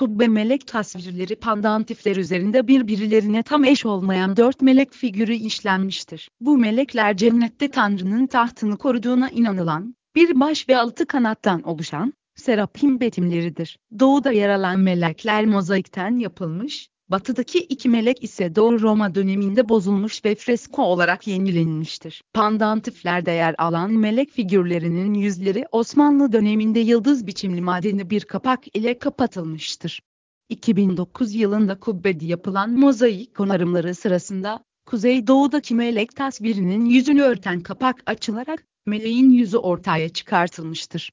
kubbe melek tasvirleri pandantifler üzerinde birbirlerine tam eş olmayan dört melek figürü işlenmiştir. Bu melekler cennette Tanrı'nın tahtını koruduğuna inanılan, bir baş ve altı kanattan oluşan, serapim betimleridir. Doğuda yer alan melekler mozaikten yapılmış, batıdaki iki melek ise Doğu Roma döneminde bozulmuş ve fresko olarak yenilenmiştir. Pandantiflerde yer alan melek figürlerinin yüzleri Osmanlı döneminde yıldız biçimli madeni bir kapak ile kapatılmıştır. 2009 yılında kubbede yapılan mozaik onarımları sırasında, Kuzeydoğu'daki melek tasvirinin yüzünü örten kapak açılarak, meleğin yüzü ortaya çıkartılmıştır.